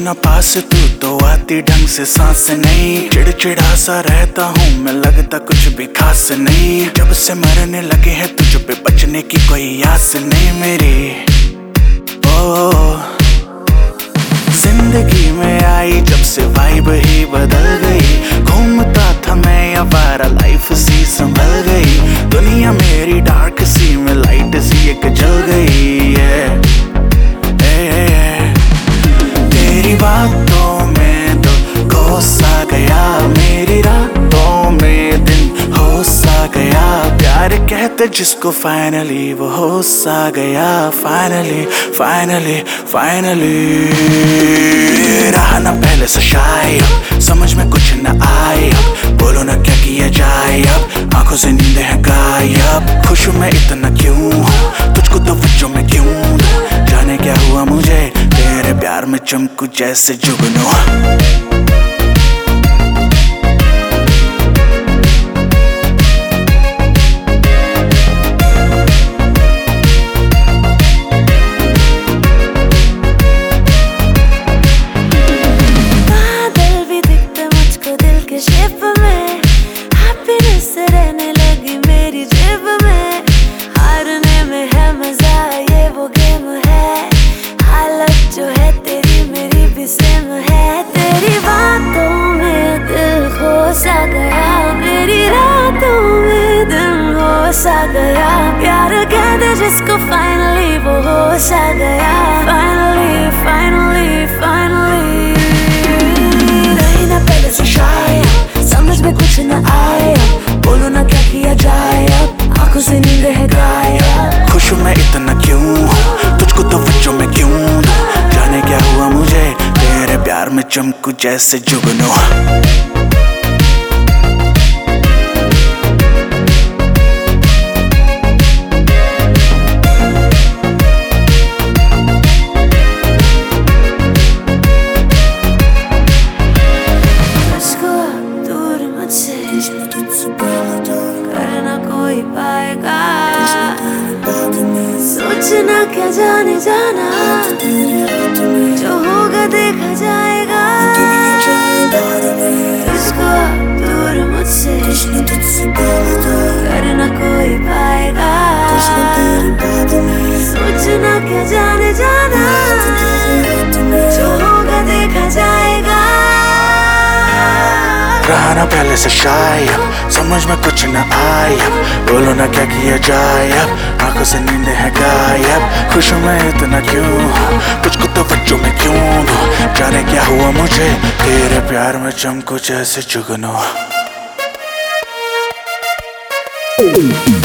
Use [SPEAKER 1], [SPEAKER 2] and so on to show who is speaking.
[SPEAKER 1] ना पास तू तो आती ढंग से सांस नहीं। चिड़चिड़ा सा रहता हूँ मैं, लगता कुछ भी खास नहीं। जब से मरने लगे हैं तुझ पे बचने की कोई आस नहीं मेरी। ओ, ज़िंदगी में आई जब से वाइब ही बदल गई। प्यार जिसको फाइनली वो हो सा गया फाइनली फाइनली फाइनली रहा ना पहले से शायद समझ में कुछ न आए अब बोलो ना क्या किया जाए अब? आँखों से नींद है गायब. खुश मैं इतना क्यों तुझको तो बच्चों में क्यों जाने क्या हुआ मुझे? तेरे प्यार में चमकू जैसे जुगनू.
[SPEAKER 2] शेप में हैप्पीनेस रहने लगी मेरी जेब में हारने में है मज़ा, ये वो गेम है। हालत जो है तेरी मेरी भी सेम है तेरी बातों में दिल सा गया, मेरी रातों में। दिल हो सा गया, प्यार कह दे जिसको फाइनली वो हो सा गया।
[SPEAKER 1] चमकू जैसे जुगनू
[SPEAKER 2] पाएगा सोचना क्या जाने जाना जो होगा देखा जाएगा
[SPEAKER 1] रहा पहले से शायद समझ में कुछ न आया बोलो ना क्या किया जाए। अब आँखों से नींद है गायब। खुश मैं इतना क्यों? कुछ तो बच्चों में क्यों दूँ? जाने क्या हुआ मुझे? तेरे प्यार में चमको जैसे जुगनू।